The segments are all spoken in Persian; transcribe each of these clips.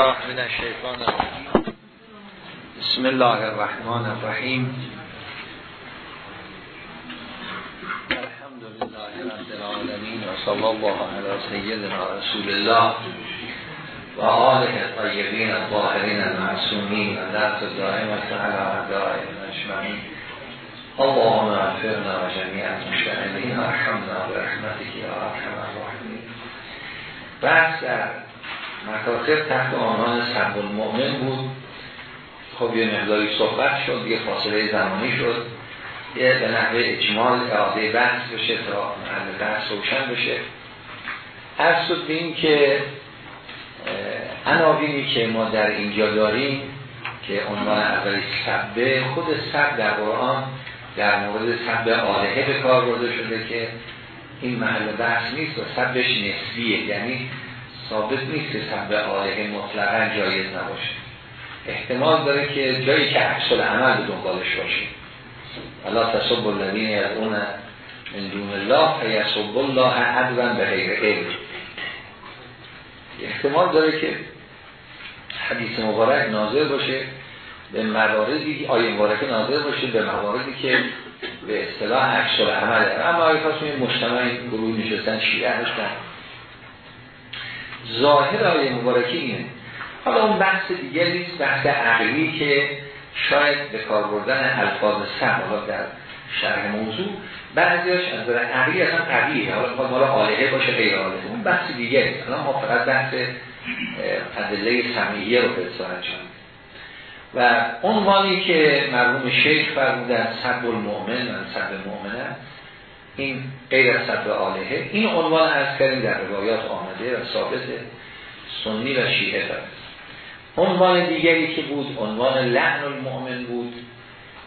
من الشیطان بسم الله الرحمن الرحیم. الحمد لله رب العالمین و صلی الله علی سیدنا رسول الله و آله الطیبین الطاهرین المعصومین و درس دائمت علی اعدائهم اجمعین. اللهم اغفرنا و جمیع المشتغلین و ارحمنا برحمتك یا ارحم الراحمین. بحث در مکاتب تحت عنوان سب المؤمن بود. خب یه مقداری صحبت شد یه فاصله زمانی شد. یه به نحوه اجمال اعاده بحث بشه تا محل بحث روشن بشه. از شد بین که عناوینی که ما در اینجا داریم که عنوان اولی سبه خود سب در قرآن در مورد سب آلهه به کار برده شده که این محل بحث نیست و سبش نسبیه. یعنی ثابت نیست که سب آله مطلقا جایز نباشه. احتمال داره که جایی که عکس عمل به دنبالش باشه. الله تصب الذین اون من دون الله فیصب الله عدوا به غیر علم. احتمال داره که حدیث مبارک ناظر باشه به مواردی آیه مبارکه ناظر باشه به مواردی که به اصطلاح عکس عمل اما آیه خاص مجتمع گروه نشستن شیعه هستن. ظاهر آیه مبارکی اینه. حالا اون بحث نیست بحث عقلی که شاید به کار بردن الفاظ سم حالا در شرح موضوع بعضیاش از در عقلی اصلا قویه. حالا خواهد مالا آلهه باشه غیر آلهه. اون بحث دیگه نیست. حالا ما فقط بحث ادله سمیه رو به و عنوانی که مرحوم شیخ فرمودن سب المؤمن و سب مؤمنه این غیر از صدر آلهه این عنوان از کردیم در روایات آمده و ثابت سنی و شیعه داره عنوان دیگری که بود عنوان لعن المؤمن بود.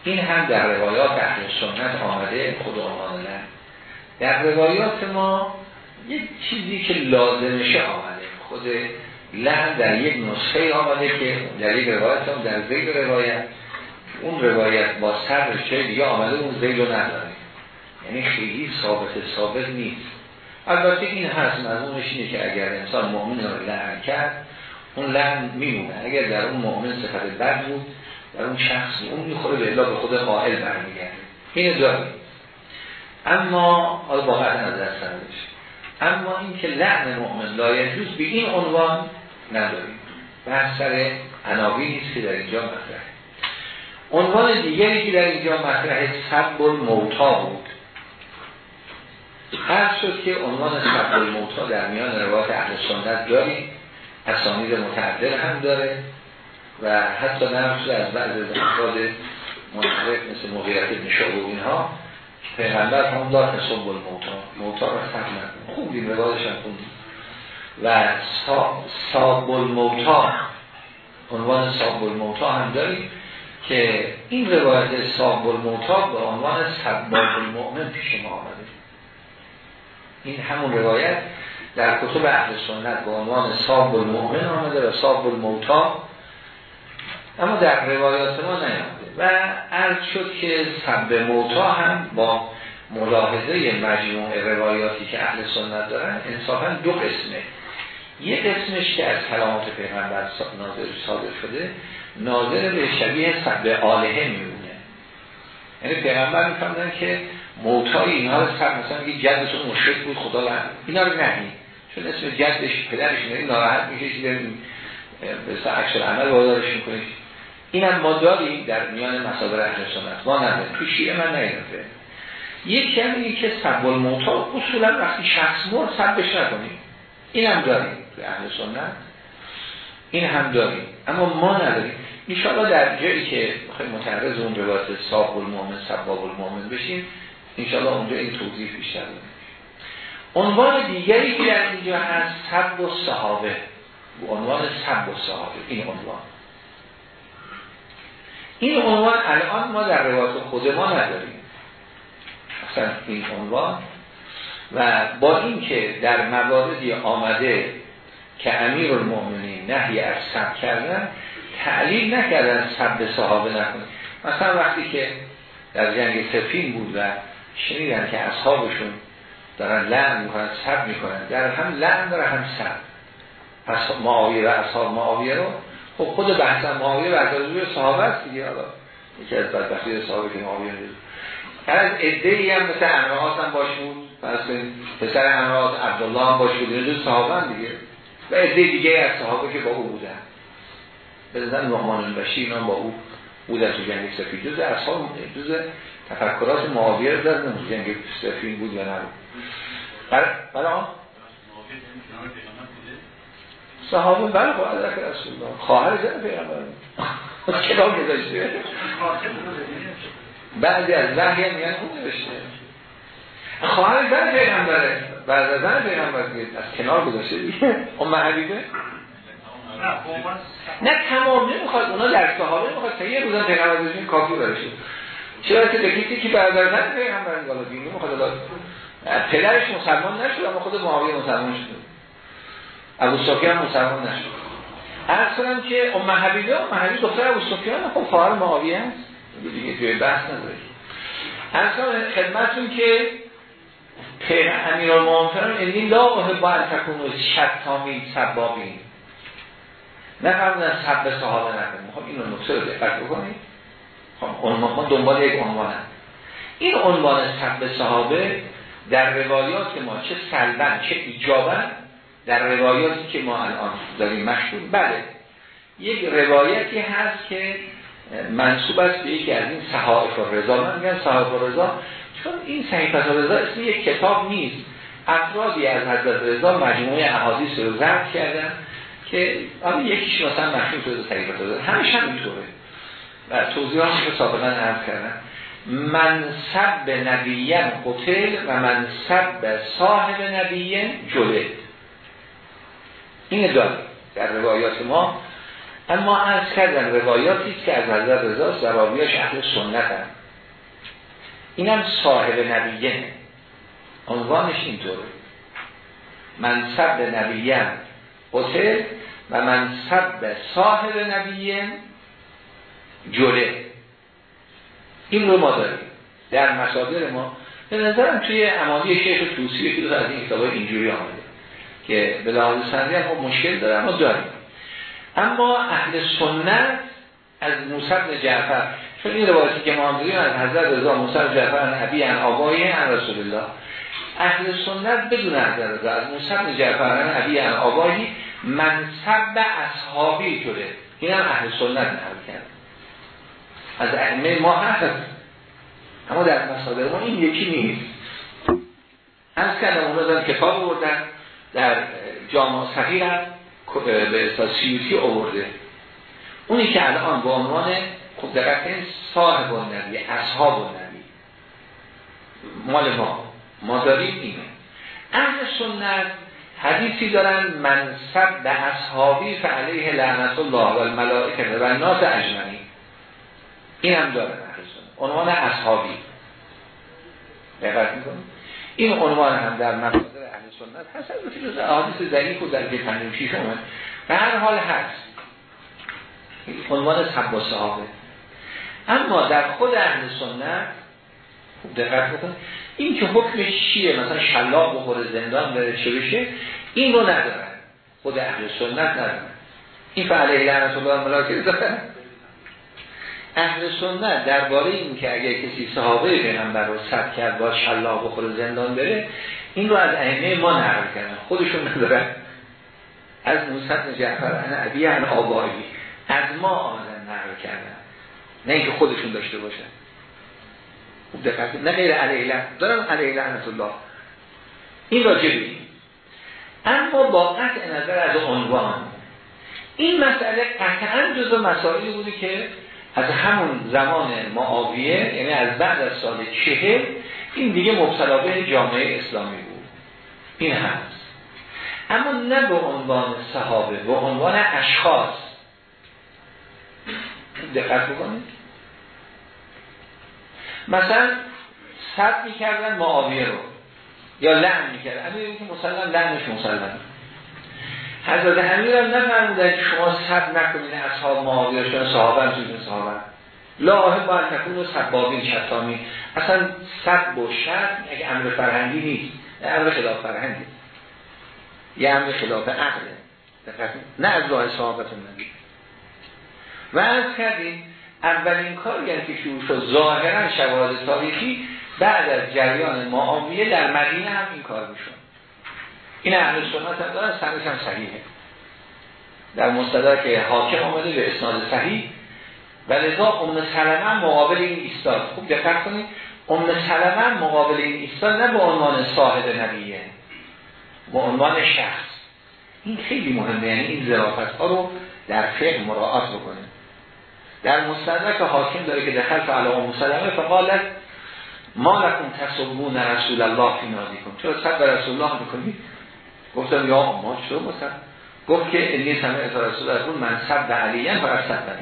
این هم در روایات اهل سنت آمده خود عنوان لعن. در روایات ما یک چیزی که لازمشه آمده. خود لعن در یک نسخه آمده که در یک روایت هم در زید روایت. اون روایت با سر چه دیگه آمده اون زید رو نداره. یعنی خیلی ثابت ثابت نیست. البته این هست مضمونش اینه که اگر انسان مؤمن رو لعن کرد اون لعن میمونه. اگر در اون مؤمن صفت بد بود در اون شخص اون می‌خوره به الا به خود قائل برمیگرده. این داریم اما حالا با قطع نظر سرش. اما این که لعن مؤمن لایجوز به این عنوان نداریم. بحث سر عناوی نیست که در اینجا مطرحه. عنوان دیگری که در اینجا مطرحه سب الموتا بود. هر شد که عنوان سبب الموتا در میان روایت اهل سنت داریم. اسانید متعدد هم داره و حتی نرم از بعض افراد منحرف مثل مغیرت ابن و اینها. پیغمبر هم دار سب الموتا موتا رو سب خوب این روایتش هم خوندیم. و ساب الموتا عنوان ساب الموتا هم داریم که این روایت ساب الموتا به عنوان سباب المؤمن پیش ما آمده. این همون روایت در کتب اهل سنت به عنوان صاب المؤمن آمده و صاب الموتا. اما در روایات ما نیامده و عرض شد که سب موتا هم با ملاحظه مجموع روایاتی که اهل سنت دارن انصافا دو قسمه. یه قسمش که از کلامات پیغمبر ناظر صادر شده ناظر به شبیه سب آلهه میمونه. یعنی پیغمبر میفهمدن که موتای اینها رو سر مثلا یه جدشون مشرک بود خدا لعنت. اینا رو نهی چون اسم جدش پدرش میره ناراحت میشه چیزی به عمل وادارش می‌کنه اینم ما داریم در میان مصادر اهل سنت. ما نداریم تو شیعه من نیدارم یک کمی که سب الموتا اصولا وقتی شخص مرد سبش نکنیم. این هم داریم به اهل سنت. این هم داریم. اما ما نداریم. انشاءالله در جایی که خیلی متعرض اون روایت صاحب المؤمن سباب المؤمن بشیم انشاءالله اونجا این توضیح بیشتر عنوان دیگری که در اینجا هست سب و صحابه. عنوان سب و صحابه. این عنوان. این عنوان الان ما در روایت خود ما نداریم. اصلا این عنوان. و با اینکه در مواردی آمده که امیر المؤمنین نهی از سب کردن تعلیل نکردن سب صحابه نکنید مثلا وقتی که در جنگ سفین بود و شنیدن که اصحابشون دارن لعن می‌کنن سب می‌کنن. در هم لعن داره هم سب. پس معاویه و اصحاب معاویه رو خب خود بحث معاویه و روی صحابه است دیگه. حالا یکی از بدبختی صحابه که معاویه نیست از ادهی هم مثل امرهات هم باش بود. پس پسر امرهات عبدالله هم باش بود. این صحابه هم دیگه. و عده دیگه از صحابه که با او بودن. نظر نعمان البشیر هم با او بودن تو جنگ سفید. جز اصحاب جز تفکرات معاویه رو دارن جنگ سفید بود یا نبود. برای آن صحابه بله با حضرت رسول الله. خواهر زن پیغمبر. کلام گذاشته بعضی از وحی هم میگن خوب نوشته. خواهر زن پیغمبره. بعد از زن پیغمبر از کنار گذاشته. دیگه ام حبیبه نه تمام نمی‌خواد. اونا در صحابه نمی‌خواد. تا یه روزن پیغمبر بشین کافی برشه چرا که بگید که برادر زن پیغمبر بالا دین نمی‌خواد پدرش مسلمان نشد اما خود معاویه مسلمان شد. ابو سفیان مسلمان نشد. عرض کنم که ام حبیبه ام حبیبه دختر ابو سفیان خب خواهر معاویه است دیگه توی بحث نداره. عرض کنم خدمتتون که امیر امیرالمومنین این لا با تکونو شتامی سبابین. نه فرمودن سب صحابه نکنیم خب اینو نکته رو دقت بکنید. خب ما دنبال یک عنوان هم. این عنوان سب صحابه در روایات ما چه سلبن چه ایجابن در روایاتی که ما الان داریم مشهور. بله. یک روایتی هست که منصوب است به یکی از این صحائف رضا من میگن صحائف رضا چون این صحیفه رضا اسم یک کتاب نیست. افرادی از حضرت رضا مجموعه احادیث رو ضبط کردن که آن یکیش مثلا مشهور شده صحیفه رضا همش هم اینطوره و توضیحاتی که سابقا عرض کردن منصب نبیین قتل و منصب صاحب نبیین جلد. این داره در روایات ما. اما عرض کردن روایاتی که از حضرت رضا زرابیاش اهل سنت هم اینم صاحب نبیین. عنوانش اینطوره. منصب نبیین قتل و منصب صاحب نبیین جله. این رو ما داریم. در مصادر ما به نظرم توی امانی شیخ توسی که از این کتاب اینجوری آمده که به لحاظ سندی هم خب مشکل داره اما داریم. اما اهل سنت از موسی جعفر چون این روایتی که ما داریم از حضرت رضا موسی جعفر ان ابی ان آبایی رسول الله. اهل سنت بدون حضرت رضا از موسی جعفر ان ابی ان آبایی منصب اصحابی شده این هم اهل سنت نقل کرد از ائمه ما هست اما در مصادر ما این یکی نیست. از کردم اونا در کتاب بردن در جامعه صغیر هم به سیوتی آورده. اونی که الان با عنوان خب دقیقا صاحب نبی اصحاب نبی. مال ما. ما داریم اینه اهل سنت حدیثی دارن منصب به اصحابی فعلیه لعنت الله و الملائکه و ناس اجمعی این هم سنت عنوان اصحابی. دقیقت می‌کنیم این عنوان هم در مصادر اهل سنت هست. از احادیث ضعیف و در شیش اومد. به هر حال هست. عنوان سب صحابه. اما در خود اهل سنت خوب دقت بکن این که حکمش چیه؟ مثلا شلاق بخوره زندان بره چه بشه؟ این رو ندارن. خود اهل سنت ندارن. این فعله لعنت الله ملاکه دارن اهل سنت درباره این که اگر کسی صحابه پیغمبر رو صد کرد با شلاق بخوره زندان بره این رو از ائمه ما نقل کردن. خودشون ندارن. از موسی جعفر انا ابی ان آبایی از ما آمدن نقل کردن. نه اینکه خودشون داشته باشن. نه غیر علیه دارن علیه لعنت الله. این راجع اما با قطع نظر از عنوان. این مسئله قطعا جزو مسائلی بودی که از همون زمان معاویه یعنی از بعد از سال چهل این دیگه مبتلا به جامعه اسلامی بود. این هست اما نه به عنوان صحابه به عنوان اشخاص. دقت بکنید. مثلا صد می‌کردن معاویه رو یا لعن می‌کردن. امیر که مسلم لعنش مسلم حضرت امیر هم نفرمودن که شما صد نکنید اصحاب معاویه شما صحابه هم توی صحابه لا باید تکون و سبابین شتامی. اصلا صد و شد یک امر فرهنگی نیست. امر خلاف فرهنگی. یه امر خلاف عقله نه از راه صحابت نبی و از کردیم اولین کاری که شروع شد ظاهرا شواهد تاریخی بعد از جریان معاویه در مدینه هم این کار میشون این اهل سنت هم دارن سندش هم صحیحه. در مستدرک حاکم آمده به اسناد صحیح و لذا ام سلمه مقابل این ایستاد. خوب دقت کنید ام سلمه مقابل این ایستاد نه به عنوان صاحب نبیه به عنوان شخص. این خیلی مهمه یعنی این ظرافت ها رو در فقه مراعات بکنه در مستدرک حاکم داره که دخل فعلا ام سلمه فقالت ما لکن تصبون رسول الله فی کن چرا صد به رسول الله می‌کنید؟ گفتم یا ما چرا مثلا گفت که انی سمعت رسول الله من صد به فقط صد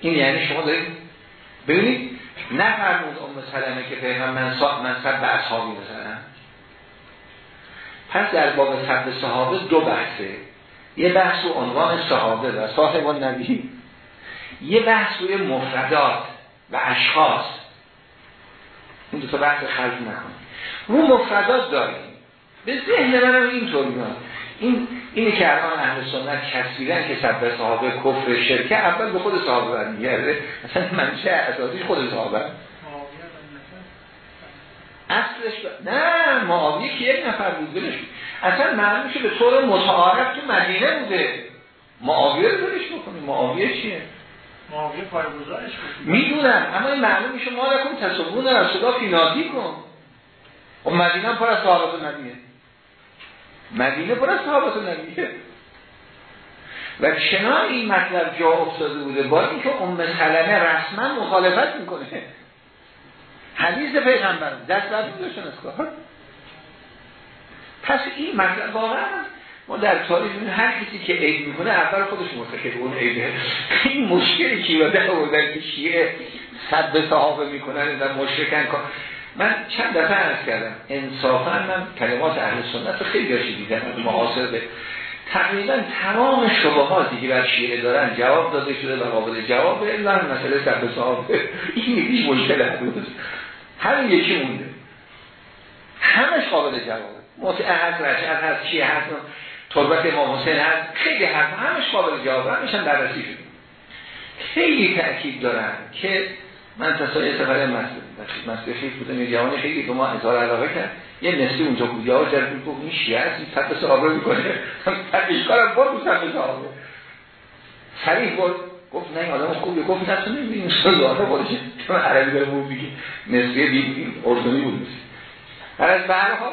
این یعنی شما دارید ببینید نفرمود ام سلمه که پیغمبر من صد من صد به اصحابی بزنم پس در باب صد صحابه دو بحثه. یه بحث و عنوان صحابه و صاحب نبی. یه بحث روی مفردات و اشخاص. این دو تا بحث خرج نکن رو مفردات داریم به ذهن منم اینطور میاد این اینی که الان اهل سنت کسیدن که سب صحابه کفر شرکه اول به خود صحابه برمیگرده. مثلا منشه اساسی خود صحابه؟ اصلش ب... نه معاویه که یک نفر بود بلش اصلا معلوم میشه به طور متعارف تو مدینه بوده. معاویه رو بلش بکنیم. معاویه چیه؟ معاویه می‌دونم اما این معلوم میشه ما کن تصبون رسولا فینادی کن. و خب مدینه پر از صحابت نبیه مدینه پر از صحابت نبیه و چنان این مطلب جا افتاده بوده. با اینکه ام سلمه رسما مخالفت می‌کنه. حدیث پیغمبر دست داشتن از کار. پس این مطلب واقعا ما در تاریخ هر کسی که عید می‌کنه اول خودش مرتکب اون عیده. این مشکلی که و در شیعه صد به صحابه می‌کنن و مشرکن کن من چند دفعه عرض کردم انصافا من کلمات اهل سنت رو خیلی داشتی دیدم معاصر به تقریبا تمام شبهاتی که بر شیعه دارن جواب داده شده و قابل جواب الا مسئله به صحابه این یکیش مشکل هست همین یکی مونده. همش قابل جوابه متعهد رجعت هست چیه هست تربت امام حسین هست. خیلی هست همش قابل جواب. همش هم بررسی شده. خیلی تأکید دارن که من تصاوی سفر مسئله خیلی بودم یه جوان خیلی که ما اظهار علاقه کرد. یه نسلی اونجا بود یا جرد بود گفت شیعه هست این صد صحابه می‌کنه. کارم بود بود صحابه سریح بود. گفت نه این آدم خوبی گفت نه تو نمیدین سلطانه خودش چون عربی داره بود بگی نسلی بی اردنی بود. هر از حال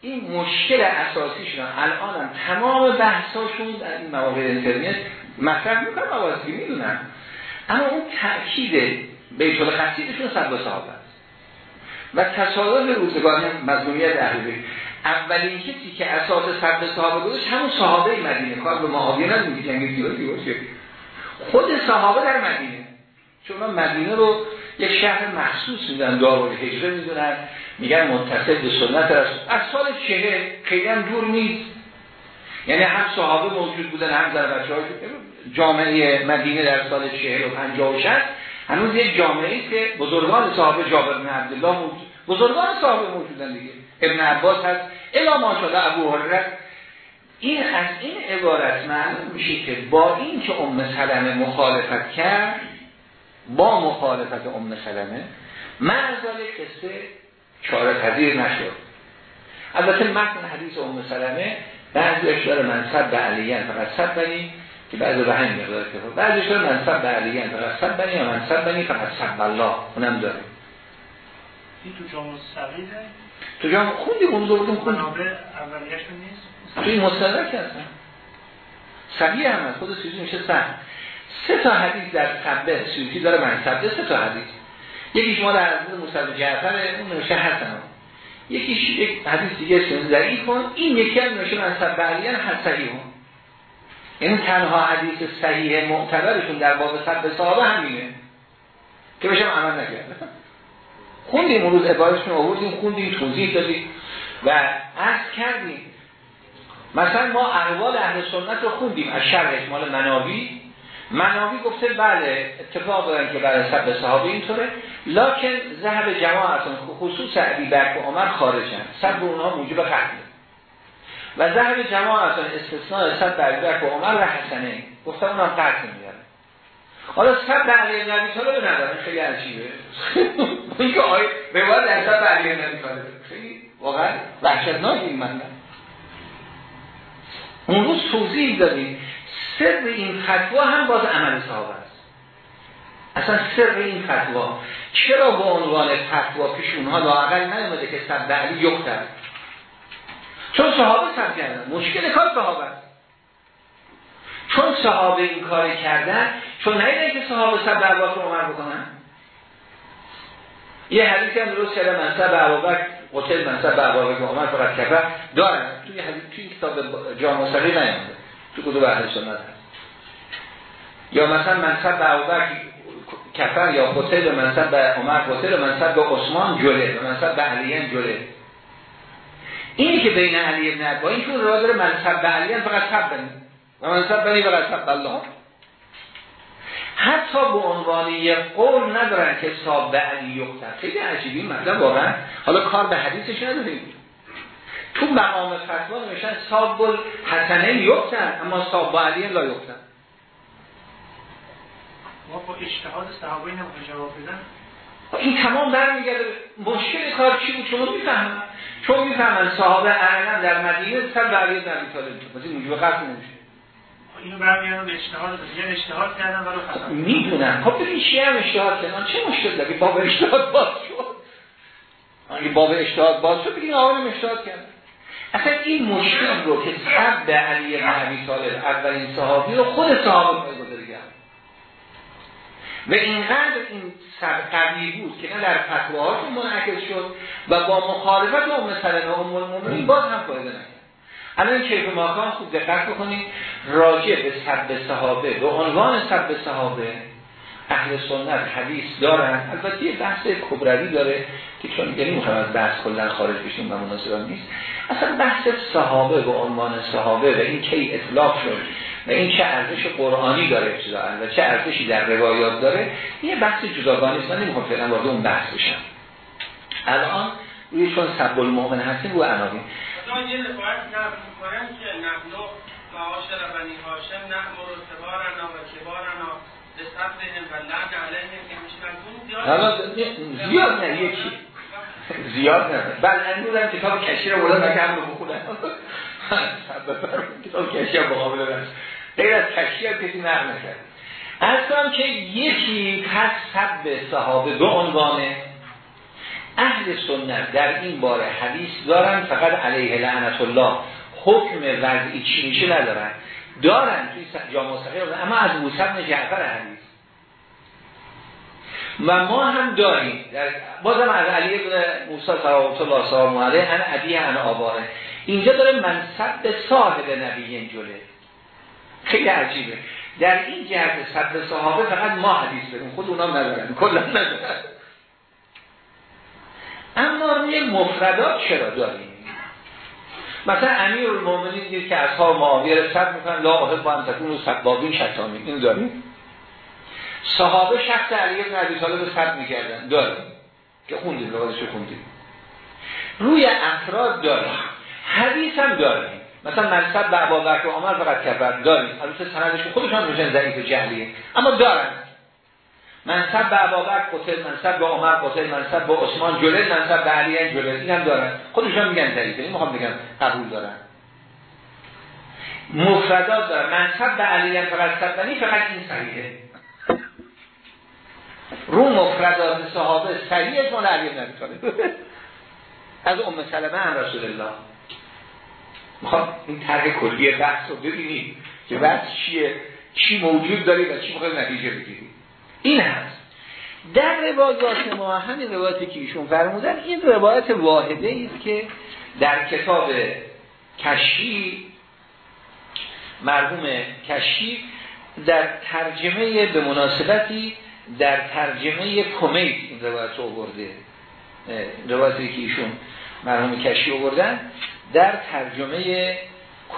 این مشکل اساسیشون الان هم تمام بحثاشون در این مواقع اینترنت مطرح می‌کنم موازی می‌دونم اما اون تأکید بیت الخصیدشون و صحابه است. و تصادف روزگار مظلومیت اهل اولین کسی که اساس صد صحابه گذاشت همون صحابه مدینه. کار به معاویه نمیگه جنگ باشه خود صحابه در مدینه. چون مدینه رو یک شهر مخصوص میدن دارو هجره می‌دونن میگن متصل به سنت رسول از سال چهه خیلی هم دور نیست. یعنی هم صحابه موجود بودن هم در بچه جامعه مدینه در سال چهل و پنجاه و شد هنوز یک جامعه که بزرگان صحابه جابر بن عبدالله موجود بزرگان صحابه موجودن دیگه. ابن عباس هست. الا ماشاءالله ابو هرره این از این عبارت معلوم میشه که با این که ام سلمه مخالفت کرد با مخالفت ام سلمه معذال قصه چاره پذیر نشد. البته متن حدیث ام سلمه بعضی اشتار منصب به علیین فقط صد که بعضی به همین مقدار که بعضی اشتار منصب به علیین فقط صد بنی یا منصب بنی فقط صد الله اونم داره. این تو جامعه سقیده تو جامعه خوندی اون دو بودیم خوندی منابع اولیش نیست؟ توی مستدرک هستن صحیح هم هست. خود سیوزی میشه سه سه تا حدیث در سبه سیوزی داره منصب سه تا حدیث. یکیش ما در حضرت موسی جعفر اون نوشته حسن یکیش یک حدیث دیگه سنزری کن این یکی هم نوشته منصب حد صحیح هم. این تنها حدیث صحیح معتبرشون در باب صد صحابه همینه. که بشم عمل نکرده خوندیم اون روز عبارتشون آوردیم خوندیم توضیح دادیم و عرض کردیم. مثلا ما احوال اهل سنت رو خوندیم از شرح مال مناوی مناوی گفته بله اتفاق دارن که برای سب صحابه اینطوره. لکن ذهب جماعتون خصوص عبی بک و عمر خارجن. سب اونها موجب قتل و ذهب جماع اصلا استثناء صد در به عمر و حسنه گفتم اونم قرد نمیاره حالا صد در علی نبی طالب ندارن خیلی عجیبه. این که آی روایت در صد علی نبی طالب خیلی واقعا وحشتناک این من اون روز توضیح دادیم. سر این فتوا هم باز عمل صحابه است. اصلا سر این فتوا چرا با عنوان فتوا پیش اونها لاقل نیومده که صد علی یکتر چون صحابه سر کردن. مشکل کار صحابه است. چون صحابه این کار کردن چون نیدن که صحابه سب در رو عمر بکنن. یه حدیثی هم درست کرده منصب عبابک قتل منصب عبابک و عمر فقط کفر. دارن. توی حدیث توی کتاب جامع سقی نیامده. تو کدوم اهل سنت هست. یا مثلا منصب عبابک کفر یا قتل منصب به عمر قتل منصب به عثمان جله منصب به علیان جله. اینی که بین علی ابن با این چون راه داره منصب به علیان فقط سب و منصب بنی و سب الله. حتی به عنوان یک قول ندارن که صاحب به علی یختن خیلی عجیبی مطلب واقعا. حالا کار به حدیثش نداریم. تو مقام فتوا نمیشن صاحب حسنه یختن اما صاحب با علی لا یختن ما با اشتهاد صحابه نمی‌خواه جواب بدن. این تمام برمیگرده مشکل کار چی بود؟ شما می‌فهمن چون می‌فهمن صحابه اعلم در مدینه سر برای در طالب مثل موجب قصد نمیشه. اینو برمیگردن به اجتهاد دیگه اجتهاد کردن برای خطا می‌دونن خب ببین چی هم اجتهاد کردن چه مشکل داره؟ باب اجتهاد باز شد. اگه باب اجتهاد باز شد. بگین آقا اجتهاد کردن اصلا این مشکل رو که صد به علی بن ابی طالب اولین صحابی رو خود صحابه پایگذاری کرد. و اینقدر این قوی بود که نه در فتواهاشون منعکس شد و با مخالفت ام سلمه ام المؤمنین باز هم فایده نکرد الان کیف ماکان خوب دقت بکنید راجع به سب صحابه به عنوان سب صحابه اهل سنت حدیث دارن. البته یه بحث کبروی داره که چون یعنی می‌خوام از بحث کلا خارج بشیم و مناسب نیست. اصلا بحث صحابه به عنوان صحابه و این کی اطلاق شد. و این چه ارزش قرآنی داره ابتداعا و چه ارزشی در روایات داره؟ یه بحث جداگانه است. من نمی‌خوام فعلا وارد اون بحث بشم. الان روی چون سب المؤمن هستیم رو عناوین. یه روایت نقل می‌کنن که نحنو معاشر بنی هاشم نعمر و کبارنا و کبارنا میشنن زیاد نه یکی. زیاد نه. بل اندورم کتاب کشی رو بردن نکه رو بخونن کتاب کشی رو مقابل رست غیر از کشی کسی نقل نکرد. اصلا که یکی پس سب صحابه به عنوانه اهل سنت در این باره حدیث دارن فقط علیه لعنت الله حکم وضعی چی میشه ندارن. دارن توی جامعه صحیح اما از موسی بن جعفر حدیث. و ما هم داریم. در بازم از علی بن موسی صلوات الله سلام علیه ان ابی ان آباره اینجا داره منصب به صاحب نبی جله خیلی عجیبه. در این جهت صد صحابه فقط ما حدیث داریم خود اونا ندارن. کلا ندارن. اما روی مفردات چرا داریم؟ مثلا امیر المومنین دید که اصحاب معاویه رو سب می‌کنن لا آهد با هم تکون و سبابین شتامی. این داریم؟ صحابه شخص علیه بن عبی طالب سب می‌کردن. داریم. که خوندیم لغادش خوندیم. روی افراد داریم. حدیث هم داریم. مثلا منصب به عبابک و عمر فقط کفر داریم. البته سندش خودشان میشن ضعیف جهلیه. اما دارن. منصب به عبابک قتل منصب به عمر قتل منصب به عثمان جلل منصب به علی جلل این هم دارن. خودشون میگن ضعیفه. این می‌خوام بگم قبول دارن. مفردات دارن. منصب به علی فقط صدنی فقط این صحیحه. رو مفردات صحابه صحیح مال علی بن از ام سلمه هم رسول الله. می‌خوام این طرح کلی بحث رو ببینید که بحث چیه چی موجود داری و چی می‌خواد نتیجه بگیرید این هست. در روایات ما همین روایتی که ایشون فرمودن این روایت واحده است که در کتاب کشی مرحوم کشی در ترجمه به مناسبتی در ترجمه کمیت این روایت رو برده روایتی که ایشون مرحوم کشی آوردن. در ترجمه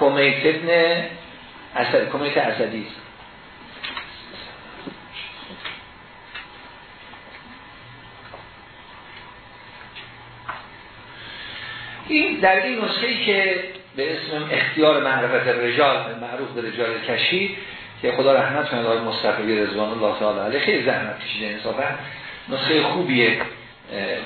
کمیت ابن اسد کمیت اسدی است. این در این نسخه که به اسم اختیار معرفت رجال معروف به رجال کشی که خدا رحمت کنه آقای مصطفی رضوان الله تعالی علیه خیلی زحمت کشیده انصافا نسخه خوبیه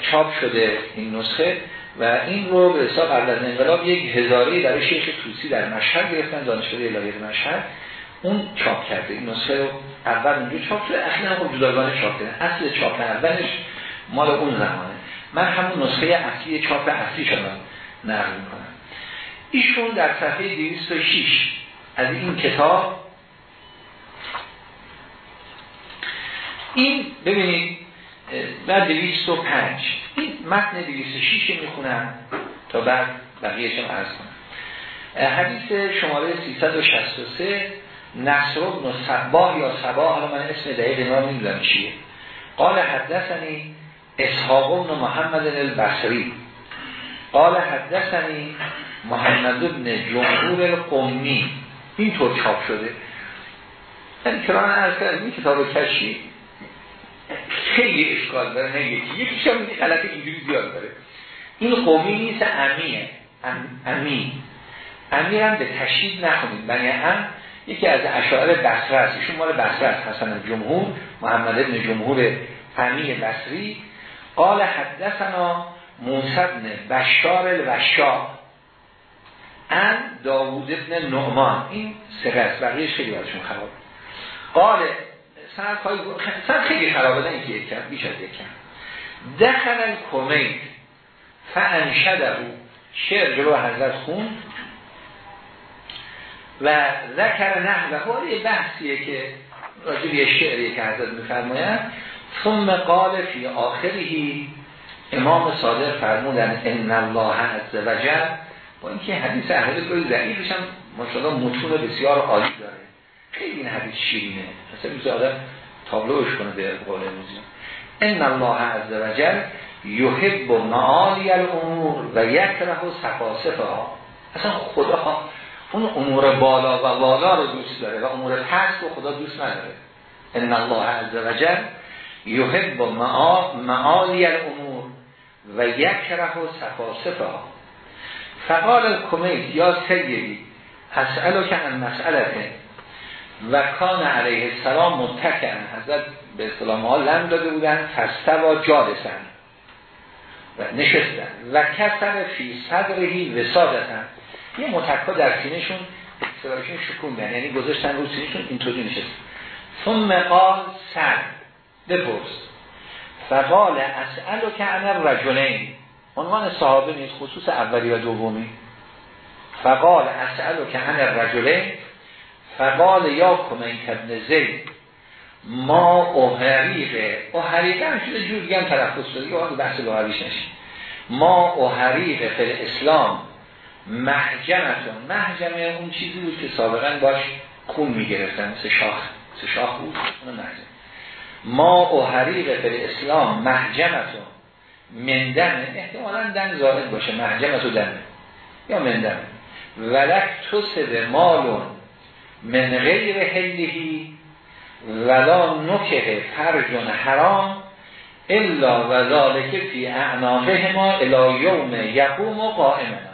چاپ شده این نسخه. و این رو به حساب قبل از انقلاب یک هزاری برای شیخ توسی در مشهد گرفتن دانشگاه الهی مشهد. اون چاپ کرده این نسخه رو اول اونجا چاپ شده اصلا خب جداگانه چاپ کرده اصل چاپ اولش مال اون زمانه. من همون نسخه اصلی چاپ اصلی شدم نقل می‌کنم. ایشون در صفحه 206 از این کتاب این ببینید بعد 205 این متن 206 می‌خونم تا بعد بقیهشم عرض کنم. حدیث شماره 363 نصر بن صباه یا صباه حالا من اسم دقیق اینا نمی‌دونم چیه. قال حدثنی اسحاق بن محمد البصری. قال حدثنی محمد بن جمهور القمی. این طور چاپ شده. این کران از این کتاب کشی. خیلی اشکال داره نه یکی. یکیش هم غلط اینجوری زیاد داره. این قومی نیست امیه. امی امی هم به تشدید نخونید بنی هم یکی از اشعار بصره است. ایشون مال بصره است حسن جمهور محمد ابن جمهور امی بصری. قال حدثنا موسی بن بشار الوشا ان داوود ابن نعمان. این سقه است. بقیه خیلی برشون خراب. قال سند خیلی خرابه نه اینکه یک کرد بیش از یک کرد دخل کمیت فانشده شعر جلو حضرت خون. و ذکر نه و یه بحثیه که راجب یه شعریه که حضرت میفرماید. ثم قال فی آخرهی امام صادق فرمودن ان الله عز وجل با اینکه حدیث اهل کوی ضعیفش هم ماشاءالله متون بسیار عالی داره. خیلی این حدیث شیرینه. مثلا میشه آدم تابلوش کنه به قول امروزی ان الله عز وجل یحب معالی الامور و یکره سفاسفها. اصلا خدا اون امور بالا و بالا رو دوست داره و امور پست رو خدا دوست نداره. ان الله عز وجل یحب معالی الامور و یکره سفاسفها. فقال الکمیت یا سیدی اسئلو که ان مسئلته و کان علیه السلام متکن حضرت به اسلام ها لم داده بودن و جالسن. و نشستن. و کسر فی صدرهی وسادتن یه متکا در سینهشون سراشون شکوندن. یعنی گذاشتن رو سینهشون اینطوری نشست. ثم قال سر بپرس. فقال اسئلو که انا رجلین عنوان صحابه نیست خصوص اولی و دومی. فقال اسئلو که انا رجلین فقال یا کمین کبن زید ما اوهریقه اوهریقه هم شده جور دیگه هم تلفظ شده یا بحث لغویش نشید ما اوهریقه فل اسلام محجمتون. محجمه اون چیزی بود که سابقا باش خون می‌گرفتن سه شاخ. سه شاخ بود اون محجم. ما اوهریقه فل اسلام محجمتون. مندن احتمالا دن زارد باشه محجمتو دن یا مندن ولک تو سه مالون من غیر حلهی ولا نکه فرجون حرام الا و ذالک فی اعناقه ما الى یوم یقوم و قائمنا.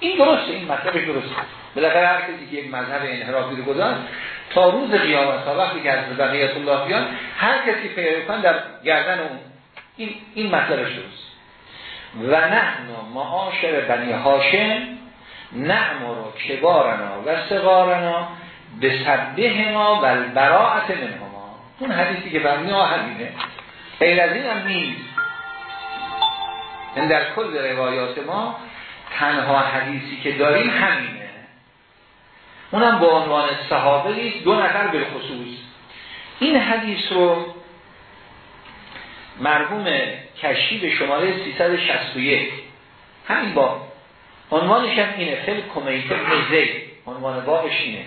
این درسته این مطلبش درسته. بالاخره هر کسی که یک مذهب انحرافی رو گذاشت تا روز قیامت تا وقتی که از بقیت الله بیان هر کسی پیروکن در گردن اون. این, این مطلبش درست و نحن معاشر بنی هاشم نعمرو کبارنا و سغارنا به سبه ما و البراعت منهما. اون حدیثی که برمی ها همینه از این هم نیست. این در کل روایات ما تنها حدیثی که داریم همینه. اونم با عنوان صحابه نیست دو نفر به خصوص این حدیث رو مرحوم کشی به شماره 361 همین با عنوانش هم اینه فل کمیت ابن عنوان بابش اینه.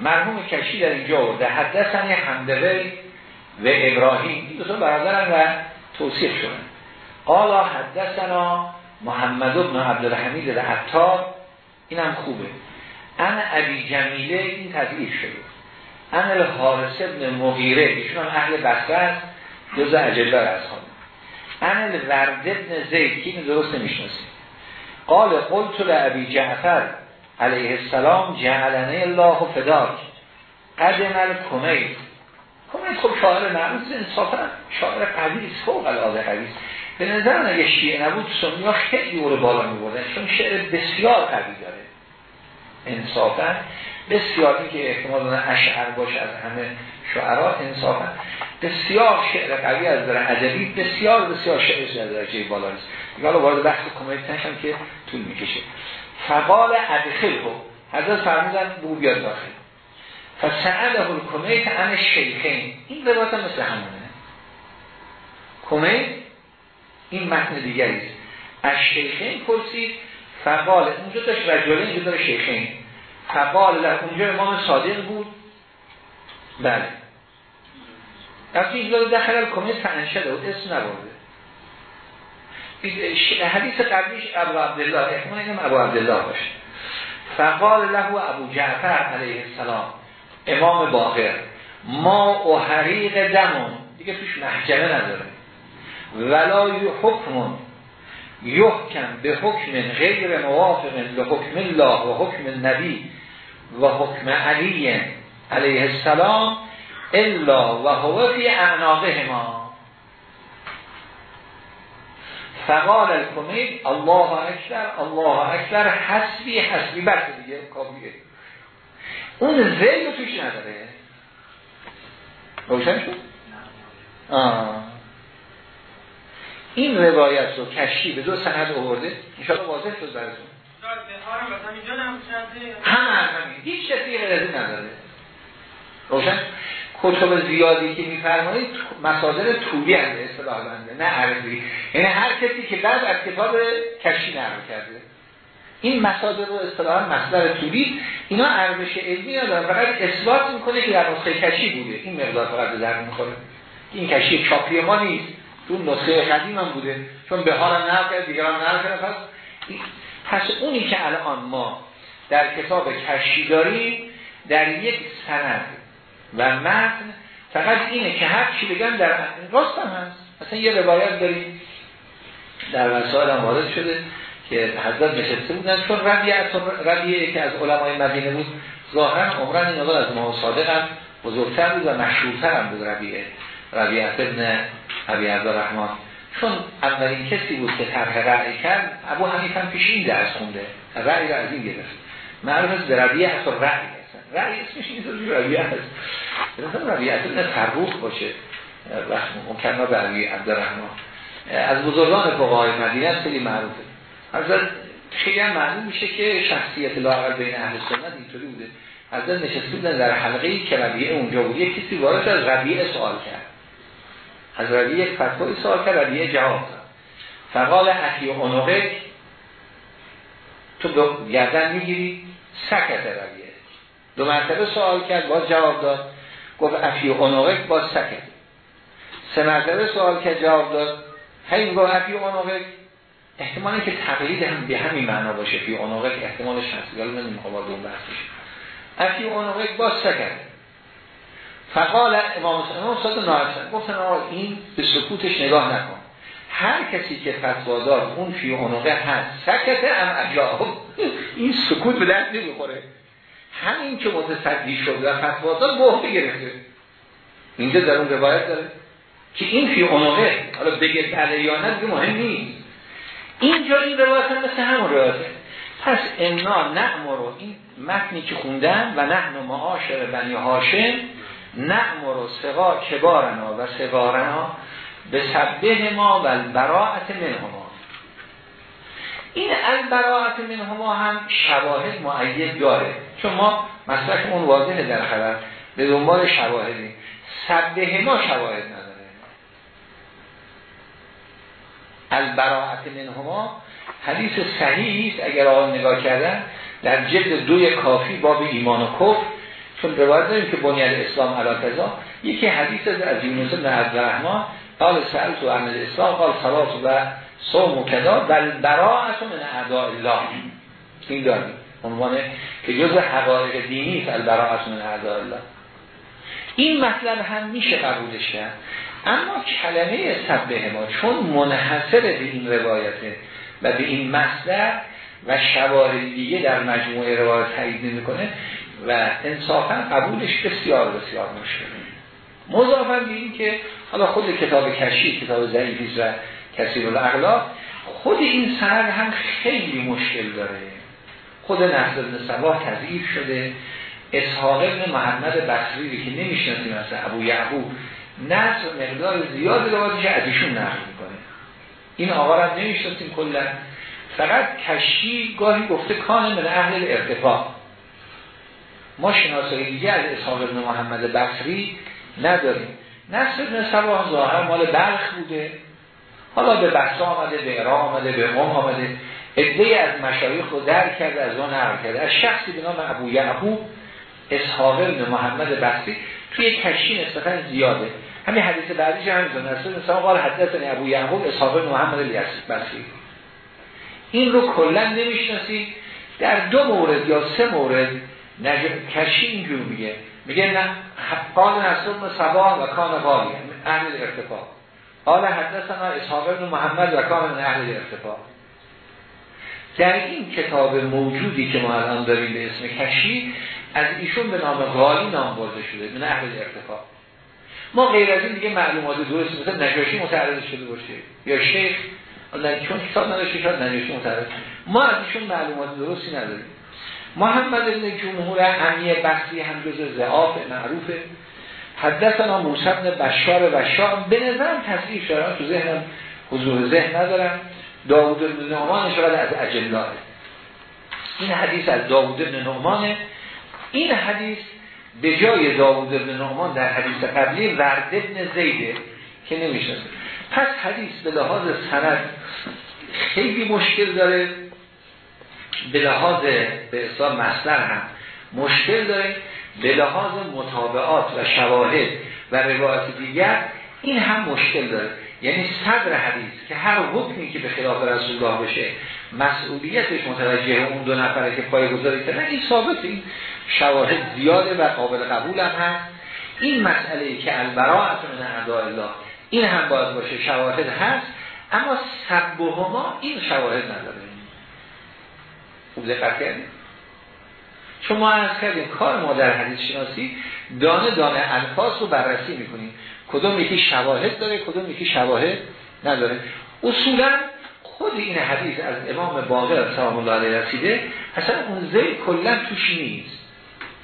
مرحوم کشی در اینجا ورده حدثنی حمدوی و ابراهیم. دو برادرن و توصیف شدن. قالا حدثنا محمد ابن عبدالحمید العطار این هم خوبه. ان ابی جمیله. این تضعیف شده. ان الحارس ابن مغیره. ایشون هم اهل بسره است. جز عجلبر از خانم ان الورد ابن زید. که درست نمی‌شناسیم قال قلت لعبی جعفر علیه السلام جعلنه الله فداک. قدم الکمید کمید خب شاعر معروف انصافا شاعر قوی فوق العاده قوی به نظر اگه شیعه نبود سنی ها خیلی او بالا می بودن چون شعر بسیار قوی داره. انصافا بسیار این که احتمال دارن اشعر باشه از همه شعرها انصافا بسیار شعر قوی از در ادبی بسیار بسیار شعر در درجه بالا است حالا وارد بحث کمیت نشم که طول می‌کشه. فقال ادخل رو حضرت فرمودن بو بیاد داخل. فسعده الکمیت عن شیخین این روایت مثل همونه. کمیت این متن دیگری است. از شیخین پرسید فقال اونجا داشت رجاله اینجا داره شیخین. فقال در اونجا امام صادق بود. بله. از اینجا دخل کمیت فانشده بود اسم نبرده. حدیث قبلیش ابو عبدالله احتمال اینم ابو عبدالله باشه. فقال له ابو جعفر علیه السلام امام باقر ما و حریق دمون دیگه توش محجمه نداره. ولا حکم یحکم به حکم غیر موافق حکم الله و حکم نبی و حکم علی علیه السلام الا و هو فی اعناقه ما فقال الکمید الله اکبر الله اکبر حسبی حسبی. بس دیگه کافیه اون زیل توش نداره. روشن شد؟ آه. این روایت رو کشی به دو سند آورده. انشاءالله واضح شد براتون. همه همین. هیچ چیزی غیر نداره. روشن؟ کتب زیادی که میفرمایید مصادر طولی هم به اصطلاح بنده نه عربی. یعنی هر کسی که بعد از کتاب کشی نقل کرده. این مصادر رو اصطلاحا مصدر طولی اینا ارزش علمی ندارن. فقط اثبات می‌کنه که در نسخه کشی بوده. این مقدار فقط به در می‌خوره. این کشی چاپی ما نیست. تو نسخه قدیم هم بوده. چون بهارم نقل کرد دیگران نقل کرد. پس پس اونی که الان ما در کتاب کشی داریم در یک سند و متن فقط اینه که هر چی بگن در راست هم هست. مثلا یه روایت داریم. در مسائل هم وارد شده که حضرت نشسته بودن. چون ربیعه که از علمای مدینه بود. ظاهرا عمران این از ما صادق هم بزرگتر بود و مشهورتر هم بود ربیعه ربیعه ابن عبی عبدالرحمن. چون اولین کسی بود که طرح رأی کرد ابو حنیف هم پیش این درس خونده. رأی را از این گرفت. معروف است به ربیعه حتی رأی رأی اسمش این ربیعه هست مثلا ربیعه ابن فروخ باشه. مکنه عبی عبدالرحمن. از بزرگان فقهای مدینه خیلی معروفه. حضرت خیلی هم معلوم میشه که شخصیت لاغر بین اهل سنت اینطوری بوده. حضرت نشسته بودن در حلقه ای که ربیعه اونجا بود. یک کسی وارد از ربیعه سوال کرد. از ربیعه یک فتوای سوال کرد ربیعه جواب داد. فقال اخی اونوغک تو گردن می‌گیری سکت ربیعه. دو مرتبه سوال کرد باز جواب داد. گفت افی اونوغک باز سکت. سه مرتبه سوال کرد جواب داد. هی گفت افی اونوغک؟ احتمالی که تقلید هم به همین معنا باشه فی اونوغه که احتمالش هست. ولی نمی‌خوام وارد اون بحثش افی اونوغه باز سکت. فقال امام امام صادق ناصر گفتن آقا این به سکوتش نگاه نکن. هر کسی که فتوا داد اون فی اونوغه هست سکت ام اجاب این سکوت به دست نمی‌خوره. همین که متصدی شد و فتوا داد بحث گرفته. اینجا در اون روایت داره که این فی اونوغه حالا بگه بله یا نه مهم نیست. اینجا این روایت هم مثل همون روایته. پس انا نعمرو این متنی که خوندن و نحن معاشر بنی هاشم نعمرو سقا کبارنا و سقارنا به سبه ما و البراعت منهما این البراعت منهما هم شواهد معید داره. چون ما مسلک اون واضحه در خبر. به دنبال شواهدی سبه ما شواهد نداره. البراعت منهما حدیث صحیح است. اگر آن نگاه کردن در جلد دوی کافی باب ایمان و کفر. چون روایت داریم که بنیاد اسلام علا یکی حدیث از یونس بن عبدالرحمن قال سألت عن الاسلام قال صلات و صوم و کدا بل براعت من اعداء الله. این داریم عنوانه که جز حقایق دینی است البراعت من اعداء الله. این مطلب هم میشه قبولش کرد. اما کلمه سبه ما چون منحصر به این روایته و به این مصدر و شواهد دیگه در مجموعه روایت تایید نمی‌کنه و انصافا قبولش بسیار بسیار مشکله مضافا به که حالا خود کتاب کشی کتاب ضعیفی و کثیر الاغلاق خود این سند هم خیلی مشکل داره. خود نصر بن صلاح تضعیف شده. اسحاق ابن محمد بصری که نمی‌شناسیم مثلا ابو یعقوب نصر مقدار زیاد روایتش از ایشون نقل می‌کنه. این آقا را نمی‌شناسیم کلا. فقط کشی گاهی گفته کان من اهل ارتفاع ما شناسایی دیگه از اسحاق ابن محمد بصری نداریم. نصر ابن صلاح ظاهر مال بلخ بوده. حالا به بحث آمده به ایران آمده به قوم آمده. ادهی از مشایخ رو درک کرده از اون نقل کرده. از شخصی به نام ابو یعقوب اسحاق ابن محمد بحثی توی کشی نسبتا زیاده. همین حدیث بعدیش هم میزن نصر مثلا قال حدثنی ابو یعقوب اسحاق ابن محمد بحثی این رو کلا نمی‌شناسی در دو مورد یا سه مورد نجم کشی اینجور میگه. میگه نه نصر ابن صبا و کان غالی اهل ارتفاع. قال حدثنا اسحاق ابن محمد و کان اهل ارتفاع. در این کتاب موجودی که ما الان داریم به اسم کشی از ایشون به نام غالی نام برده شده من اهل ارتفاع. ما غیر از این دیگه معلومات درست مثل نجاشی متعرض شده باشه. یا شیخ چون کتاب نداشته شاید نجاشی متعرض ما از ایشون معلومات درستی نداریم. محمد ابن جمهور امیه بحثی هم جز زعاف معروفه. حدثنا موسی بن بشار بشار به نظرم تصریح شده تو ذهنم حضور ذهن ندارم داوود بن نعمان شاید از اجلاه این حدیث از داوود بن نعمانه این حدیث به جای داوود بن نعمان در حدیث قبلی ورد ابن زیده که نمیشه پس حدیث به لحاظ سند خیلی مشکل داره. به لحاظ به اصلا مصدر هم مشکل داره. به لحاظ مطابعات و شواهد و روایت دیگر این هم مشکل داره. یعنی صدر حدیث که هر حکمی که به خلاف رسول الله بشه مسئولیتش متوجه اون دو نفره که پای گذاری کردن این ثابت این شواهد زیاده و قابل قبول هم هست. این مسئله که البراعت من الله این هم باید باشه شواهد هست. اما سبهما این شواهد نداره. خوب دقت کردیم چون ما از کردیم کار ما در حدیث شناسی دانه دانه الفاظ رو بررسی می‌کنیم. کدوم یکی شواهد داره کدوم یکی شواهد نداره. اصولا خود این حدیث از امام باقر سلام الله علیه رسیده اصلا اون زی کلا توش نیست.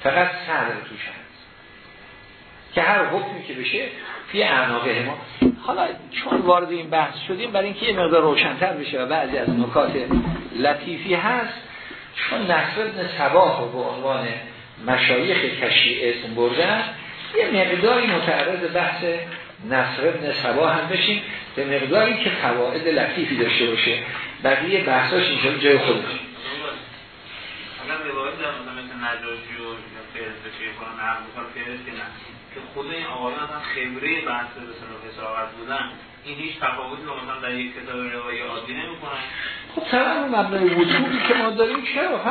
فقط صدر توش هست. که هر حکمی که بشه فی اعناقه ما. حالا چون وارد این بحث شدیم برای اینکه یه مقدار روشنتر بشه و بعضی از نکات لطیفی هست چون نصر ابن سباه رو به عنوان مشایخ کشی اسم بردن یه مقداری متعرض بحث نصر ابن سبا هم بشیم به مقداری که قواعد لطیفی داشته باشه. بقیه بحثاش اینجا جای خودش. که خود این آقایان هم خبره بحث به صلاح بودن. این هیچ تفاوتی رو مثلا در یک کتاب روایی عادی نمی‌کنه خب تمام مبنای وجودی که ما داریم چرا؟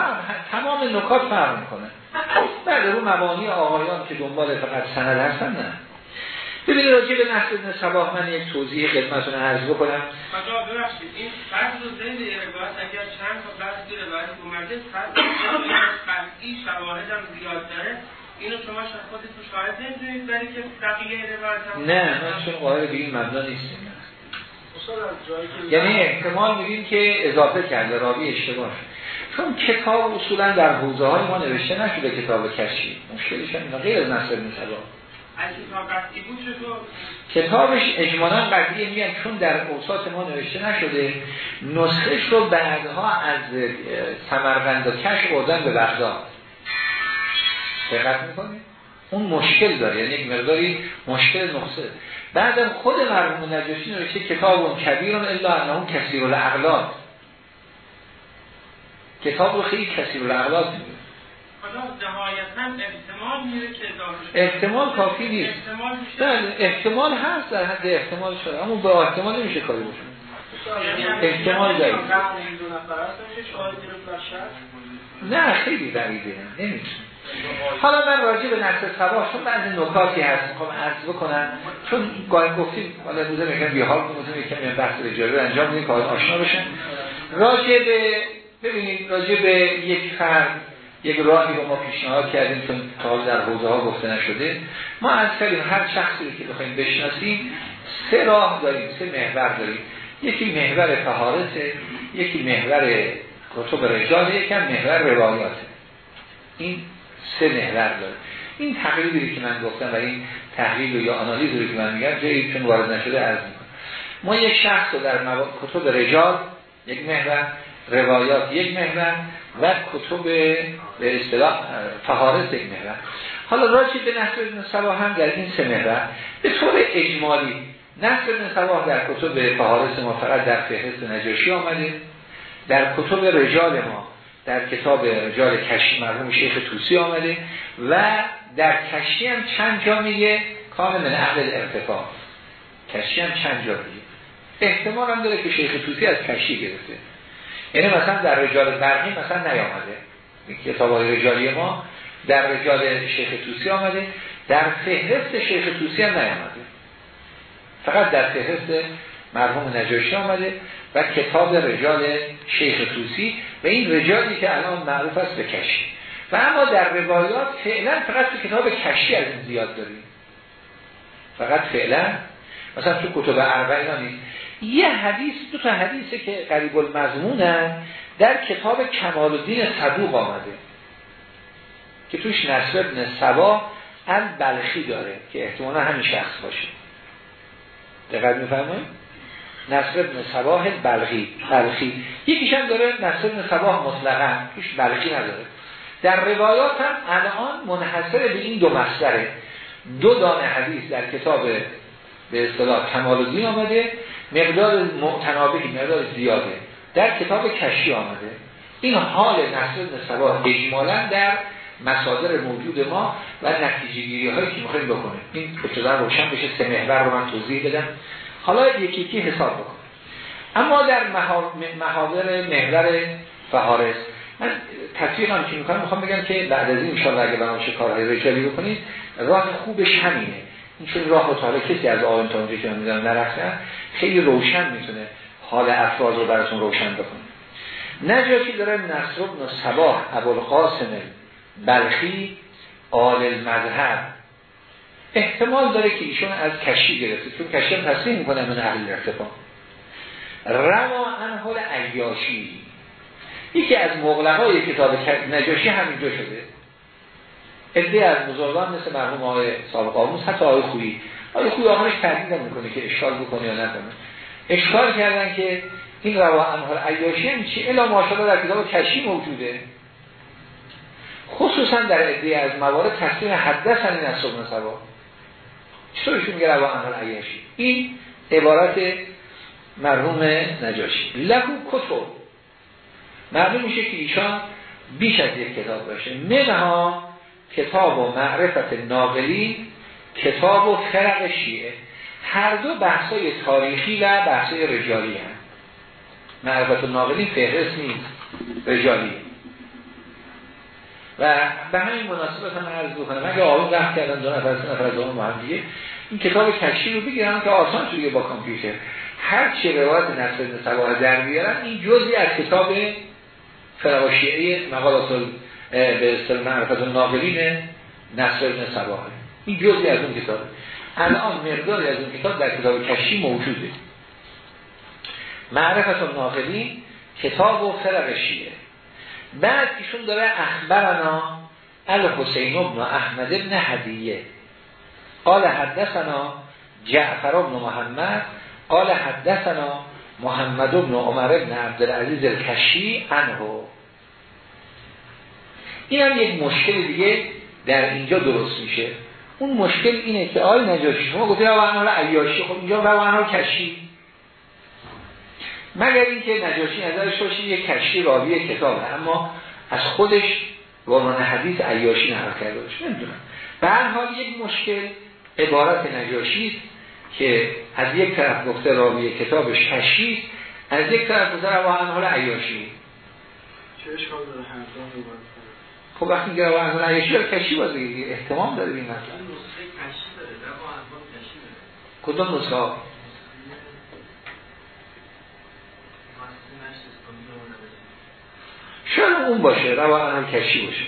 تمام نکات فرق می‌کنه بعد رو مبانی آقایان که دنبال فقط سند هستن نه. ببینید راجع به نحس ابن صباح من یک توضیح خدمتتون عرض بکنم. مجا ببخشید این فرض و زند روایت اگر چند تا بحث روایت اومده فرض قطعی شواهد هم زیاد داره. اینو شما خودتون شاهد نمی‌دونید برای که بقیه روایت نه من چون قائل به این مبنا نیستیم. یعنی احتمال میدیم که اضافه کرده راوی اشتباه چون کتاب اصولا در حوزه های ما نوشته نشده کتاب کشی. مشکلش هم غیر از نصر مثلا کتابش اجمالا قضیه میگن چون در اوساط ما نوشته نشده نسخش رو بعدها از سمرغند و کش بردن به بغداد. دقت می‌کنید اون مشکل داره. یعنی یک مقداری مشکل نقصه بعدم خود مرحوم نجاشی نوشته کتاب اون کبیر الا انه کثیر الاغلال کتاب رو خیلی کثیر الاغلال میگه احتمال کافی نیست. بله احتمال هست در حد احتمال شده اما با احتمال نمیشه کاری باشه احتمال دارید نه خیلی دریده نمیشه. حالا من راجع به نفس سبا چون بعضی نکاتی هست می‌خوام عرض بکنم. چون گاهی گفتیم حالا روزه میگن بی حال کنیم کمی بحث رجالی انجام بدیم که آشنا بشن راجع به ببینید راجع به یک فرد یک راهی رو ما پیشنهاد کردیم که تا در حوزه ها گفته نشده. ما از کردیم هر شخصی که بخوایم بشناسیم سه راه داریم سه محور داریم. یکی محور فهارسه یکی محور کتب رجال یکم محور روایاته این سه محور داره. این تقریبی که من گفتم و این تحلیل یا آنالیزی که من میگم جایی چون وارد نشده از ما یک شخص رو در کتب رجال یک محور روایات یک محور و کتب به اصطلاح فهارس یک محور. حالا راجی به نصر ابن هم در این سه محور. به طور اجمالی نصر ابن در کتب فهارس ما فقط در فهرست نجاشی آمده. در کتب رجال ما در کتاب رجال کشی مرحوم شیخ توسی آمده و در کشی هم چند جا میگه کام من اهل ارتفاع کشی هم چند جا میگه. احتمال هم داره که شیخ توسی از کشی گرفته. یعنی مثلا در رجال برقی مثلا نیامده. کتاب های رجالی ما در رجال شیخ توسی آمده. در فهرست شیخ توسی هم نیامده. فقط در فهرست مرحوم نجاشی آمده و کتاب رجال شیخ توسی و این رجالی که الان معروف است به کشی. و اما در روایات فعلا فقط تو کتاب کشی از این زیاد داریم. فقط فعلا. مثلا تو کتب اربعین نیست. یه حدیث دو تا حدیثه که قریب المضمونن در کتاب کمال الدین صدوق آمده. که توش نصر ابن سبا بلخی داره که احتمالا همین شخص باشه. دقیق میفرمایید؟ نصر ابن سباه بلغی. بلخی یکیش هم داره نصر ابن سباه مطلقا هیچ بلخی نداره. در روایات هم الان منحصر به این دو مصدره. دو دانه حدیث در کتاب به اصطلاح کمال الدین آمده مقدار معتنابهی مقدار زیاده. در کتاب کشی آمده. این حال نصر ابن سباه اجمالا در مصادر موجود ما و نتیجه گیری هایی که می‌خوایم بکنیم. این ابتدا روشن بشه سه محور رو من توضیح بدم. حالا یکی یکی حساب بکن. اما در محاور محور فهارس من تصویر هم که می‌کنم؟ می‌خوام بگم که بعد از این انشاءالله اگه بنامشه کارهای رجالی بکنید راه خوبش همینه. این چون راه مطالعه کسی از آقایون تا اونجا که من می‌دونم خیلی روشن می‌تونه حال افراد رو براتون روشن بکنه. نجاتی داره نصر بن صباح ابوالقاسم بلخی آل المذهب احتمال داره که ایشون از کشی گرفته چون کشی تصریح می‌کنه من اهل ارتفاع روا انحال عیاشی. یکی از مغلقای کتاب نجاشی همینجا شده. ادهی از بزرگان مثل مرحوم آقای سابق آموز حتی آقای خویی. آقای خویی آخرش تردید می‌کنه که اشکال بکنه یا نکنه. اشکال کردن که این روا انحال عیاشی هم چی؟ الا ماشاءالله در کتاب کشی موجوده. خصوصا در ادهی از موارد تصریح حدث همین از چطورشون میگه روا انحال عیاشی. این عبارت مرحوم نجاشی. لهو کتب معلوم میشه که ایشان بیش از یک کتاب باشه. منها کتاب و معرفت ناقلی کتاب و فرق شیعه. هر دو بحثای تاریخی و بحثای رجالی هم معرفت ناقلی فهرست نیست. رجالی. و به همین مناسبت هم عرض بکنم اگه آقایون رفت کردن دو نفر سه نفر دوم با هم دیگه این کتاب کشی رو بگیرن که آسان شده با کامپیوتر. هر چه روایت نصر صلاح در بیارن این جزی از کتاب فرقاشیعه مقالات به اصطلاح معرفت ناقلین نصر ابن صلاح این جزی از اون کتاب الان مقداری از اون کتاب در کتاب کشی موجوده. معرفت ناقلین کتاب و فرق بعد ایشون داره اخبرنا الحسین ابن احمد ابن هدیه. قال حدثنا جعفر ابن محمد قال حدثنا محمد ابن عمر ابن عبدالعزیز الکشی عنه. این هم یک مشکل دیگه در اینجا درست میشه. اون مشکل اینه که آقای نجاشی شما گفتید رو عیاشی خب اینجا رو کشی. مگر اینکه نجاشی نظرش باشه یک کشی راوی کتابه اما از خودش عنوان حدیث عیاشی نقل کرده باشه. نمی‌دونم. به هر حال یک مشکل عبارت نجاشی که از یک طرف گفته راوی کتابش کشی از یک طرف گفته رو حال عیاشی. خب وقتی میگه رو حال عیاشی داره کشی بازه احتمام داره این مثلا کدوم نسخه؟ اون باشه روا هم کشی باشه.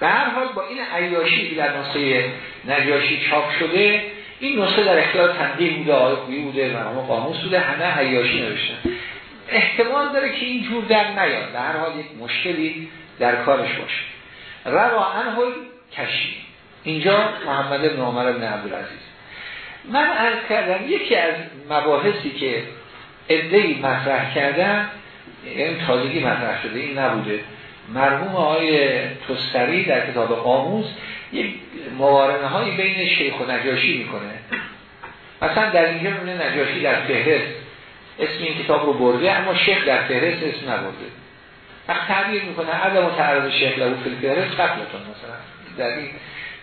به هر حال با این عیاشی در نسخه نجاشی چاپ شده این نسخه در اختیار تنقیه بوده آقای خویی بوده مرحوم قاموس بوده همه عیاشی نوشتن. احتمال داره که این جور در نیاد. در هر حال یک مشکلی در کارش باشه. روا انهل کشی. اینجا محمد بن عمر بن عبدالعزیز. من عرض کردم یکی از مباحثی که ادهی مطرح کردم این تازگی مطرح شده این نبوده. مرحوم آقای تستری در کتاب قاموس یک موارنه هایی بین شیخ و نجاشی می‌کنه. مثلا در اینجا میونه نجاشی در فهرست اسم این کتاب رو برده اما شیخ در فهرست اسم نبرده. وقت تعبیر می‌کنه عدم و تعرض شیخ لبو فهرست قبلتون مثلا. در این,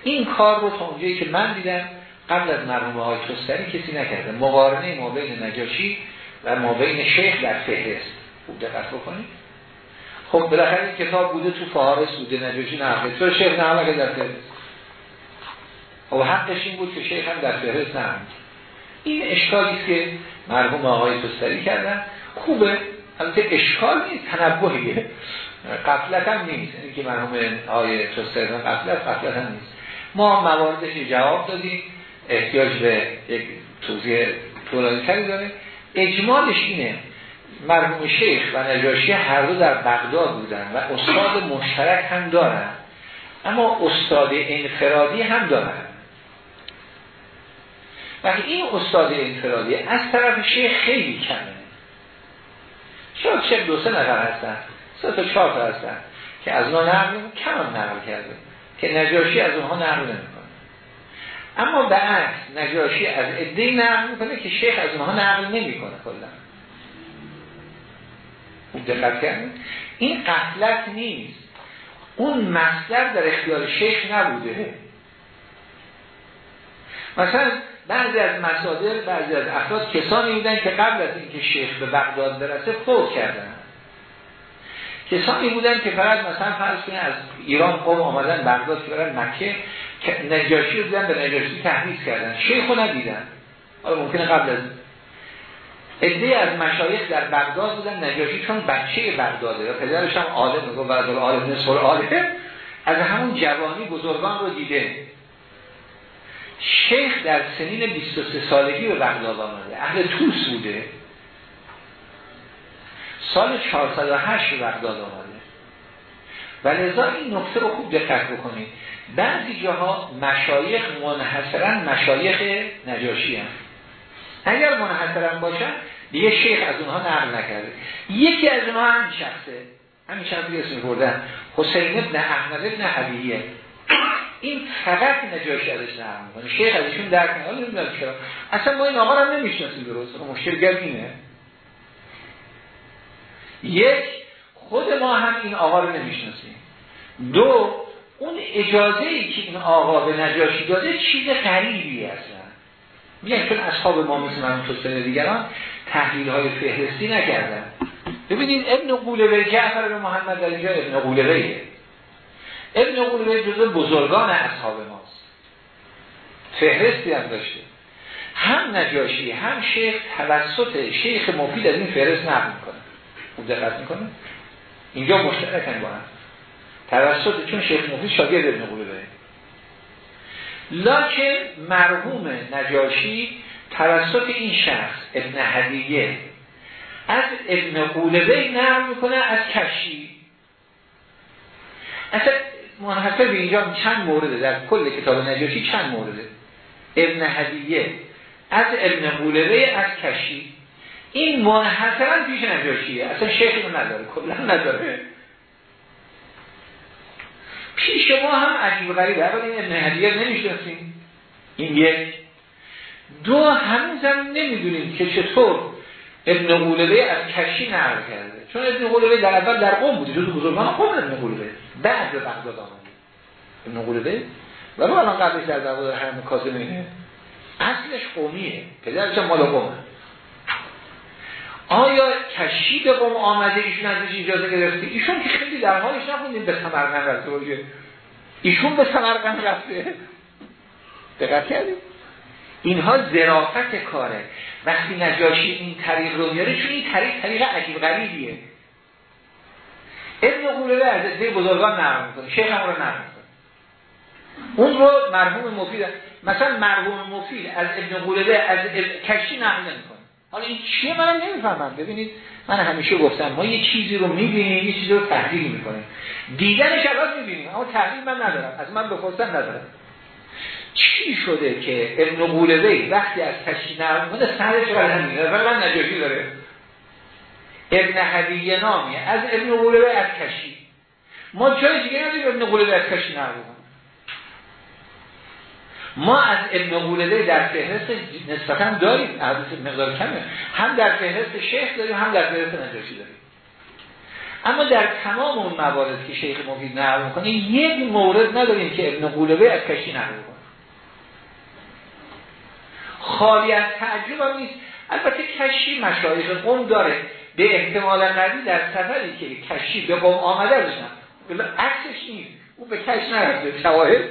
این کار رو تا اونجایی که من دیدم قبل از مرحوم های تستری کسی نکرده. مقارنه ما بین نجاشی و ما بین شیخ در فهرست. خوب دقت بکنید. خب بالاخره این کتاب بوده تو فهارس بوده نجاشی نه تو شیخ نه در فهرست. خب حقش این بود که شیخ هم در فهرست نه این اشکالی که مرحوم آقای تستری کردن. خوبه البته اشکال نیست تنبهیه. قفلت هم نیست. این که مرحوم آقای تستری قفلت قفلت هم نیست. ما مواردش جواب دادیم. احتیاج به یک توضیح طولانی تری داره. اجمالش اینه مرحوم شیخ و نجاشی هر دو در بغداد بودن و استاد مشترک هم دارن اما استاد انفرادی هم دارن. وقتی این استاد انفرادی از طرف شیخ خیلی کمه. شاید شیخ دو سه نفر هستن سه تا چهار تا هستن که از اونها نقل کم نقل کرده. که نجاشی از اونها نقل نمی‌کنه اما به عکس نجاشی از عده نقل می‌کنه که شیخ از اونها نقل نمی‌کنه کلا. خوب دقت کردید این قفلت نیست. اون مصدر در اختیار شیخ نبوده. مثلا بعضی از مصادر بعضی از افراد کسانی بودن که قبل از اینکه شیخ به بغداد برسه فوت کردن. کسانی بودن که فقط مثلا فرض کنید از ایران قوم آمدن بغداد که برن مکه که نجاشی رو دیدن به نجاشی تحریز کردن. شیخ رو ندیدن. حالا ممکنه قبل از عده از مشایخ در بغداد بودن نجاشی چون بچه بغداده و پدرش هم عالم میگه بعد عالم نصف عالم. از همون جوانی بزرگان رو دیده. شیخ در سنین 23 سالگی به بغداد آمده. اهل توس بوده. سال 408 به بغداد آمده. و لذا این نکته رو خوب دقت بکنید. بعضی جاها مشایخ منحصرا مشایخ نجاشی هم. اگر منحصرا باشن دیگه شیخ از اونها نقل نکرده. یکی از اونها هم شخصه. همین شخصی اسم بردن حسین ابن احمد ابن حبیه این فقط نجاشی ازش نقل می‌کنه. شیخ ازشون درک چرا. اصلا ما این آقا رو نمی‌شناسیم درست. مشکل گرم اینه. یک خود ما هم این آقا رو نمی‌شناسیم. دو اون اجازه ای که این آقا به نجاشی داده چیز غریبی اصلا. میگن چون اصحاب ما مثل من تو سن دیگران تحلیل های فهرستی نکردن. ببینید ابن قولوه جعفر به محمد در اینجا ابن قولوهیه ابن قولوه جزء بزرگان اصحاب ماست. فهرستی هم داشته. هم نجاشی هم شیخ توسط شیخ مفید از این فهرست نقل می‌کنه. خوب دقت می‌کنه؟ اینجا مشترکن با هم. توسط چون شیخ مفید شاگرد ابن قولوه لکن مرحوم نجاشی توسط این شخص ابن هدیه از ابن قولوه نقل می‌کنه از کشی. اصلا منحصر به اینجا چند مورده؟ در کل کتاب نجاشی چند مورده؟ ابن هدیه از ابن قولوه از کشی. این منحصرا پیش نجاشیه. اصلا شیخ نداره کلا نداره. پیش ما هم عجیب غریبه اول این ابن هدیه نمی‌شناسیم. این یک. دو هنوزم نمی‌دونیم که چطور ابن قولوه از کشی نقل کرده. چون ابن قولوه در اول در قوم بوده. جزو بزرگان قوم ابن قولوه بعد به بغداد آمده ابن قولوه ولی الان قبلش در بغداد حرم کاظمینه اصلش قومیه. پدرش مال قومه. آیا به قوم آمده ایشون ازش اجازه گرفته؟ ایشون که خیلی در حالش نبودیم به سمرقند رفته باشه. ایشون به سمرقند رفته. دقت کردیم؟ اینها ظرافت کاره. وقتی نجاشی این طریق رو میاره چون این طریق طریق عجیب غریبیه. ابن قولبه از عده بزرگان نقل می‌کنه. شیخ هم رو نقل می‌کنه. اون رو مرحوم مفید مثلا مرحوم مفید از ابن قولبه از کشی نقل نمی‌کنه. حالا این چیه منم نمی‌فهمم. ببینید من همیشه گفتم ما یه چیزی رو می‌بینیم یه چیزی رو تحلیل می‌کنیم. دیدنش الان می‌بینیم اما تحلیل من ندارم. از من بپرسن ندارم. چی شده که ابن قولبه وقتی از نقل می‌کنه سرش رو و من نجاشی داره. ابن حدیه نامی از ابن قولبه از کشی ما جای دیگه نداریم ابن قولبه از کشی نقل ما از ابن قولده در فهرست نسبتا داریم. مقدار کمه. هم در فهرست شیخ داریم هم در فهرست نجاشی داریم. اما در تمام اون موارد که شیخ مفید نقل می‌کنه یک مورد نداریم که ابن قولبه از کشی نقل کنه خالی از تعجب هم نیست. البته کشی مشایخ قوم داره. به احتمال قوی در سفری که کشی به قوم آمده بشن. عکسش نیست او به کش نرفته. شواهد.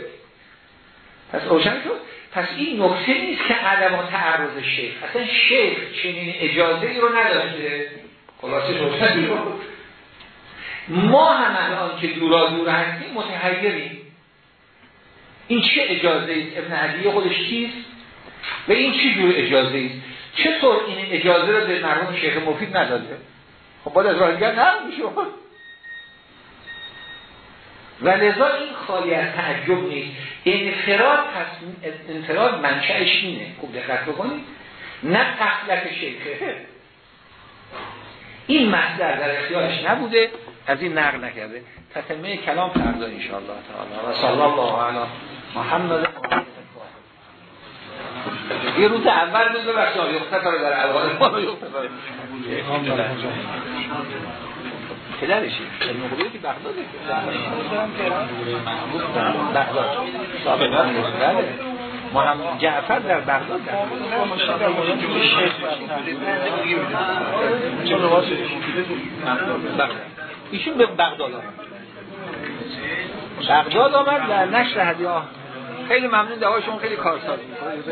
پس روشن شد. پس این نکته نیست که عدم تعرض شیخ اصلا شیخ چنین اجازه ای رو نداشته خلاصه روشن ما هم الان که دورا دور هستیم متحیریم. این چه اجازه است؟ ابن عدیه خودش چیست؟ و این چی جور اجازه است؟ چطور این اجازه رو به مرحوم شیخ مفید نداده؟ خب باید از راه دیگر نرم و لذا این خالی از تعجب نیست. انفراد پس انفراد منشأش اینه. خوب دقت بکنید. نه تخلق شیخه این مصدر در اختیارش نبوده. از این نقل نکرده. تتمه کلام فردا انشاءالله تعالی. و صلی الله علی محمد. یه روز اول بزر بخشا یختفر در اول. ما یختفر قبیله که بغداد محمد جعفر در بغداد ایشون به بغداد آمد. بغداد آمد در نشر هدیه خیلی ممنون دوایشون خیلی کارساز می‌کنه